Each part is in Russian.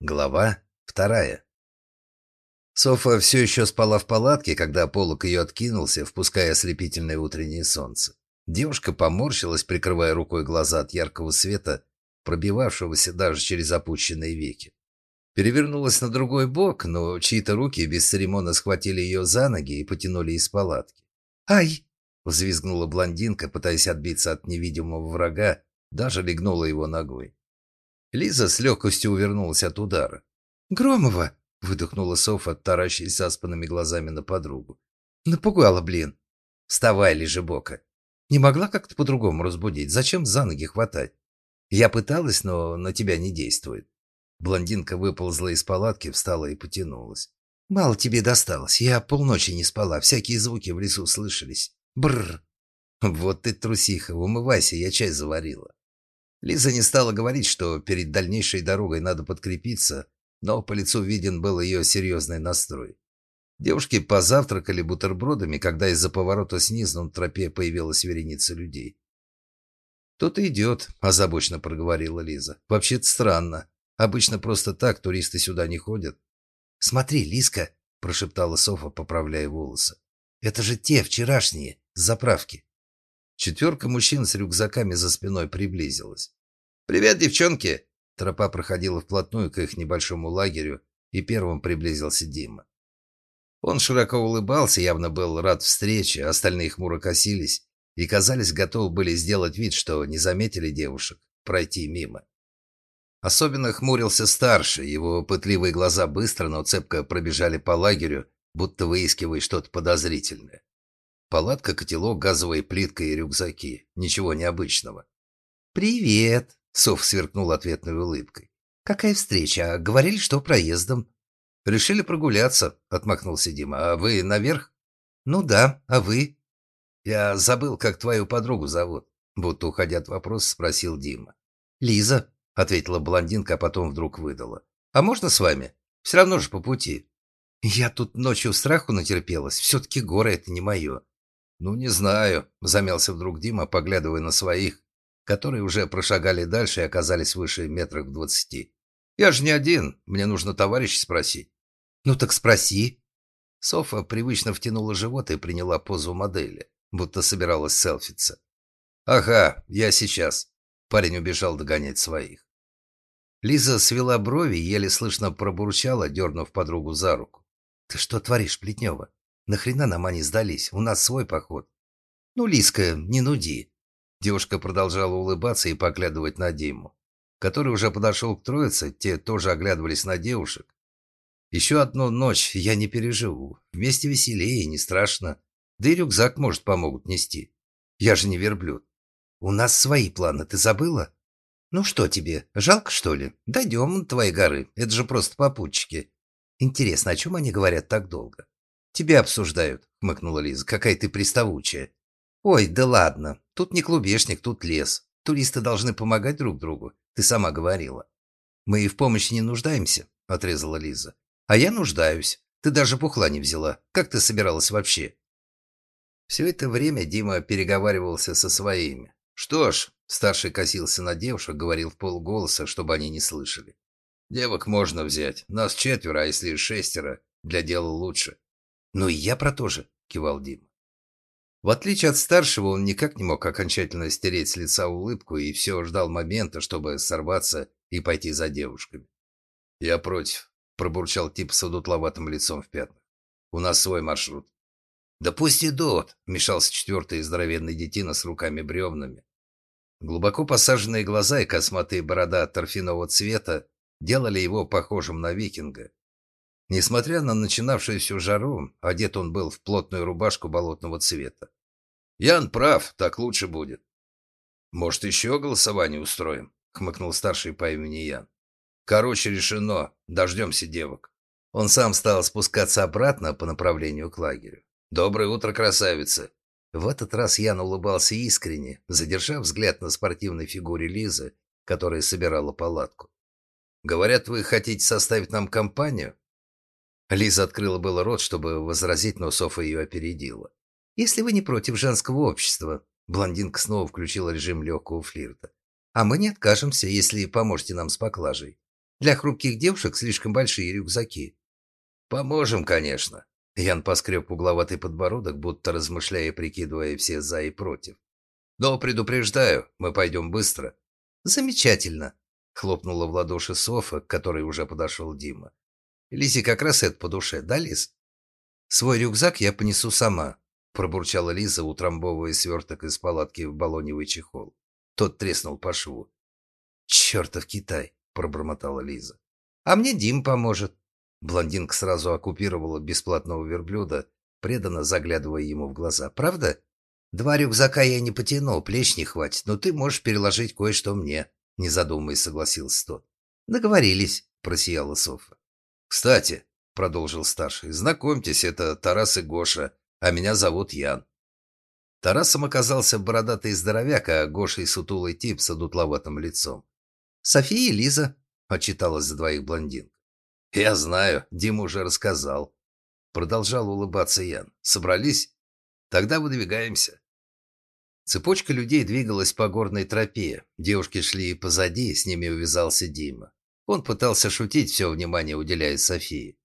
Глава вторая. Софа все еще спала в палатке, когда полок ее откинулся, впуская ослепительное утреннее солнце. Девушка поморщилась, прикрывая рукой глаза от яркого света, пробивавшегося даже через опущенные веки. Перевернулась на другой бок, но чьи-то руки бесцеремонно схватили ее за ноги и потянули из палатки. «Ай!» — взвизгнула блондинка, пытаясь отбиться от невидимого врага, даже легнула его ногой. Лиза с легкостью увернулась от удара. «Громова!» — выдохнула Софа, таращаясь заспанными глазами на подругу. «Напугала, блин!» «Вставай, лежебока!» «Не могла как-то по-другому разбудить. Зачем за ноги хватать?» «Я пыталась, но на тебя не действует». Блондинка выползла из палатки, встала и потянулась. «Мало тебе досталось. Я полночи не спала. Всякие звуки в лесу слышались. Бррр!» «Вот ты трусиха. Умывайся, я чай заварила». Лиза не стала говорить, что перед дальнейшей дорогой надо подкрепиться, но по лицу виден был ее серьезный настрой. Девушки позавтракали бутербродами, когда из-за поворота снизу на тропе появилась вереница людей. «Кто-то идет», – озабоченно проговорила Лиза. «Вообще-то странно. Обычно просто так туристы сюда не ходят». «Смотри, Лизка», – прошептала Софа, поправляя волосы. «Это же те вчерашние, с заправки». Четверка мужчин с рюкзаками за спиной приблизилась. «Привет, девчонки!» Тропа проходила вплотную к их небольшому лагерю, и первым приблизился Дима. Он широко улыбался, явно был рад встрече, остальные хмуро косились и, казались, готовы были сделать вид, что не заметили девушек, пройти мимо. Особенно хмурился старший, его пытливые глаза быстро, но цепко пробежали по лагерю, будто выискивая что-то подозрительное. Палатка, котелок, газовая плитка и рюкзаки. Ничего необычного. «Привет!» — Соф сверкнул ответной улыбкой. «Какая встреча? А говорили, что проездом». «Решили прогуляться», — отмахнулся Дима. «А вы наверх?» «Ну да, а вы?» «Я забыл, как твою подругу зовут», — будто уходя от вопроса, спросил Дима. «Лиза», — ответила блондинка, а потом вдруг выдала. «А можно с вами? Все равно же по пути». «Я тут ночью страху натерпелась. Все-таки горы — это не мое». «Ну, не знаю», — замялся вдруг Дима, поглядывая на своих, которые уже прошагали дальше и оказались выше метрах в двадцати. «Я же не один, мне нужно товарища спросить». «Ну так спроси». Софа привычно втянула живот и приняла позу модели, будто собиралась селфиться. «Ага, я сейчас». Парень убежал догонять своих. Лиза свела брови и еле слышно пробурчала, дернув подругу за руку. «Ты что творишь, Плетнева?» Нахрена нам они сдались? У нас свой поход. Ну, Лиска, не нуди. Девушка продолжала улыбаться и поглядывать на Диму, который уже подошел к троице, те тоже оглядывались на девушек. Еще одну ночь я не переживу. Вместе веселее, не страшно. Да и рюкзак, может, помогут нести. Я же не верблюд. У нас свои планы, ты забыла? Ну что тебе, жалко, что ли? Дойдем до твоей горы, это же просто попутчики. Интересно, о чем они говорят так долго? «Тебя обсуждают», — хмыкнула Лиза. «Какая ты приставучая». «Ой, да ладно. Тут не клубешник, тут лес. Туристы должны помогать друг другу. Ты сама говорила». «Мы и в помощи не нуждаемся», — отрезала Лиза. «А я нуждаюсь. Ты даже пухла не взяла. Как ты собиралась вообще?» Все это время Дима переговаривался со своими. «Что ж», — старший косился на девушек, говорил в полголоса, чтобы они не слышали. «Девок можно взять. Нас четверо, а если шестеро, для дела лучше. «Ну и я про то же», — кивал Дима. В отличие от старшего, он никак не мог окончательно стереть с лица улыбку и все ждал момента, чтобы сорваться и пойти за девушками. «Я против», — пробурчал тип с удутловатым лицом в пятнах. «У нас свой маршрут». «Да пусть идут», — вмешался четвертый здоровенный детина с руками-бревнами. Глубоко посаженные глаза и косматые борода торфяного цвета делали его похожим на викинга. Несмотря на начинавшуюся жару, одет он был в плотную рубашку болотного цвета. «Ян прав, так лучше будет». «Может, еще голосование устроим?» — хмыкнул старший по имени Ян. «Короче, решено. Дождемся девок». Он сам стал спускаться обратно по направлению к лагерю. «Доброе утро, красавица!» В этот раз Ян улыбался искренне, задержав взгляд на спортивной фигуре Лизы, которая собирала палатку. «Говорят, вы хотите составить нам компанию?» Лиза открыла было рот, чтобы возразить, но Софа ее опередила. «Если вы не против женского общества...» Блондинка снова включила режим легкого флирта. «А мы не откажемся, если поможете нам с поклажей. Для хрупких девушек слишком большие рюкзаки». «Поможем, конечно». Ян поскреб угловатый подбородок, будто размышляя и прикидывая все «за» и «против». «Но предупреждаю, мы пойдем быстро». «Замечательно», — хлопнула в ладоши Софа, к которой уже подошел Дима. Лизе как раз это по душе, да, Лиз? «Свой рюкзак я понесу сама», — пробурчала Лиза, утрамбовывая сверток из палатки в баллоневый чехол. Тот треснул по шву. «Чертов Китай!» — пробормотала Лиза. «А мне Дим поможет». Блондинка сразу оккупировала бесплатного верблюда, преданно заглядывая ему в глаза. «Правда? Два рюкзака я не потяну, плеч не хватит, но ты можешь переложить кое-что мне», — не задумываясь согласился тот. «Договорились», — просияла Софа. «Кстати», — продолжил старший, — «знакомьтесь, это Тарас и Гоша, а меня зовут Ян». Тарасом оказался бородатый здоровяк, а Гошей сутулый тип с одутловатым лицом. «София и Лиза», — отчиталась за двоих блондин. «Я знаю, Дима уже рассказал». Продолжал улыбаться Ян. «Собрались? Тогда выдвигаемся». Цепочка людей двигалась по горной тропе. Девушки шли позади, с ними увязался Дима. Он пытался шутить, все внимание уделяя Софии.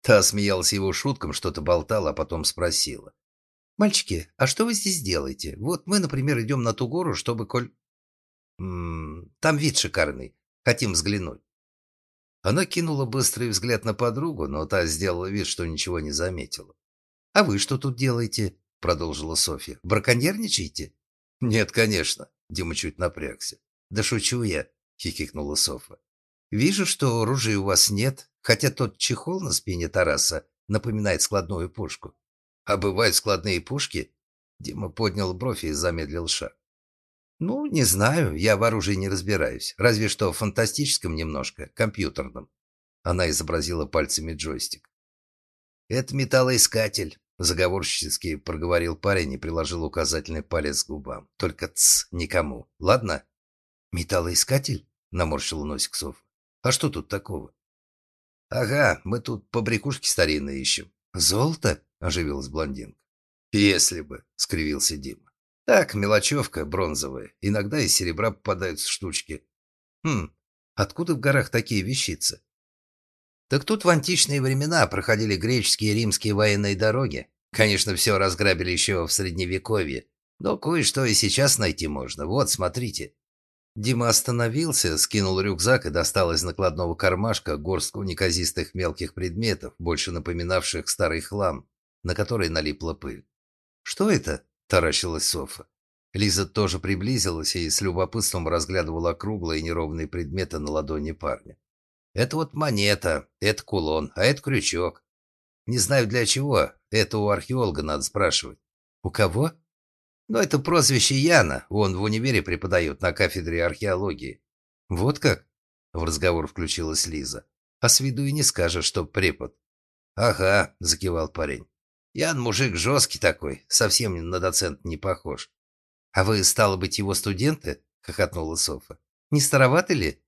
Та смеялась его шуткам, что-то болтала, а потом спросила. «Мальчики, а что вы здесь делаете? Вот мы, например, идем на ту гору, чтобы, коль...» «М «Там вид шикарный. Хотим взглянуть». Она кинула быстрый взгляд на подругу, но та сделала вид, что ничего не заметила. «А вы что тут делаете?» — продолжила Софья. «Браконьерничаете?» «Нет, конечно», — Дима чуть напрягся. «Да шучу я», — хихикнула Софа. Вижу, что оружия у вас нет, хотя тот чехол на спине Тараса напоминает складную пушку. А бывают складные пушки? Дима поднял бровь и замедлил шаг. Ну, не знаю, я в оружии не разбираюсь, разве что в фантастическом немножко, компьютерном. Она изобразила пальцами джойстик. Это металлоискатель, заговорщически проговорил парень и приложил указательный палец к губам. Только ц, никому. Ладно? Металлоискатель? наморщил носик Софа. А что тут такого? Ага, мы тут побрякушки старинные ищем. Золото? Оживилась блондинка. Если бы, скривился Дима. Так, мелочевка бронзовая. Иногда из серебра попадаются штучки. Хм, откуда в горах такие вещицы? Так тут в античные времена проходили греческие и римские военные дороги. Конечно, все разграбили еще в средневековье, но кое-что и сейчас найти можно. Вот, смотрите. Дима остановился, скинул рюкзак и достал из накладного кармашка горстку неказистых мелких предметов, больше напоминавших старый хлам, на который налипла пыль. «Что это?» – таращилась Софа. Лиза тоже приблизилась и с любопытством разглядывала круглые неровные предметы на ладони парня. «Это вот монета, это кулон, а это крючок. Не знаю для чего, это у археолога надо спрашивать». «У кого?» Но это прозвище Яна, он в универе преподает на кафедре археологии. Вот как? В разговор включилась Лиза. А с виду и не скажешь, что препод. Ага, закивал парень. Ян мужик жесткий такой, совсем на доцент не похож. А вы, стало быть, его студенты? Хохотнула Софа. Не староваты ли?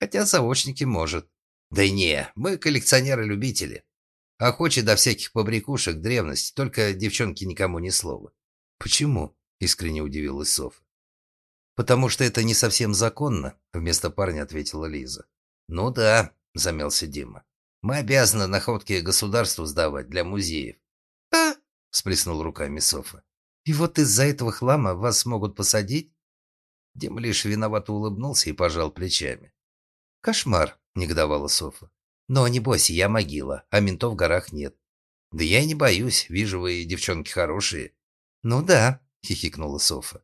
Хотя заочники может. Да не, мы коллекционеры-любители. Охочи до всяких побрякушек древности, только девчонки никому ни слова. Почему? — искренне удивилась Софа. «Потому что это не совсем законно», — вместо парня ответила Лиза. «Ну да», — замялся Дима. «Мы обязаны находки государству сдавать для музеев». «А?» — всплеснул руками Софа. «И вот из-за этого хлама вас могут посадить?» Дима лишь виновато улыбнулся и пожал плечами. «Кошмар», — негодовала Софа. «Но не бойся, я могила, а ментов в горах нет». «Да я и не боюсь, вижу, вы девчонки хорошие». «Ну да», хихикнула Софа.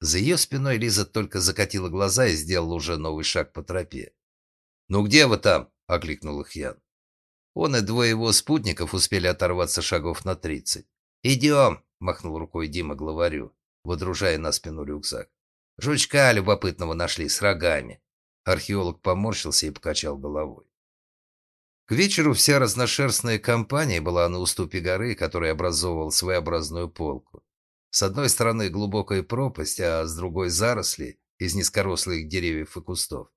За ее спиной Лиза только закатила глаза и сделала уже новый шаг по тропе. «Ну где вы там?» — окликнул их Ян. Он и двое его спутников успели оторваться шагов на тридцать. «Идем!» — махнул рукой Дима главарю, водружая на спину рюкзак. «Жучка любопытного нашли с рогами». Археолог поморщился и покачал головой. К вечеру вся разношерстная компания была на уступе горы, который образовывал своеобразную полку. С одной стороны глубокая пропасть, а с другой заросли из низкорослых деревьев и кустов.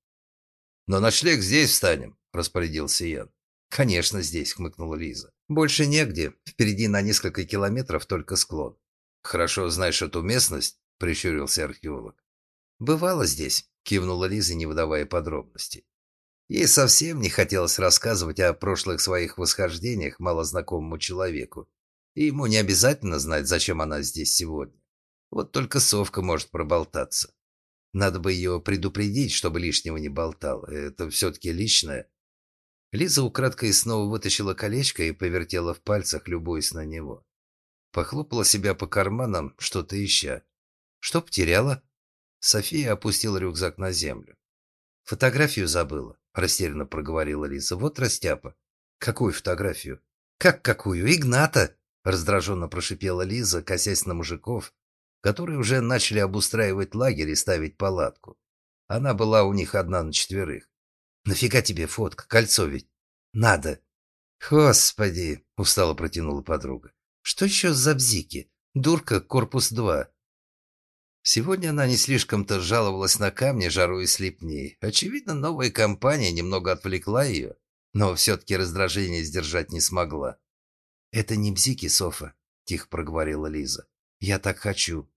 «Но ночлег здесь встанем», — распорядился Ян. «Конечно, здесь», — хмыкнула Лиза. «Больше негде. Впереди на несколько километров только склон». «Хорошо знаешь эту местность?» — прищурился археолог. «Бывало здесь», — кивнула Лиза, не выдавая подробностей. Ей совсем не хотелось рассказывать о прошлых своих восхождениях малознакомому человеку. И ему не обязательно знать, зачем она здесь сегодня. Вот только совка может проболтаться. Надо бы ее предупредить, чтобы лишнего не болтал. Это все-таки личное. Лиза украдкой снова вытащила колечко и повертела в пальцах, любуясь на него. Похлопала себя по карманам, что-то ища. Что потеряла? София опустила рюкзак на землю. Фотографию забыла, растерянно проговорила Лиза. Вот растяпа. Какую фотографию? Как какую? Игната! Раздраженно прошипела Лиза, косясь на мужиков, которые уже начали обустраивать лагерь и ставить палатку. Она была у них одна на четверых. «Нафига тебе фотка? Кольцо ведь?» «Надо». «Господи!» — устало протянула подруга. «Что еще за бзики? Дурка, корпус 2. Сегодня она не слишком-то жаловалась на камни, жару и слепней. Очевидно, новая компания немного отвлекла ее, но все-таки раздражение сдержать не смогла. «Это не бзики, Софа», — тихо проговорила Лиза. «Я так хочу».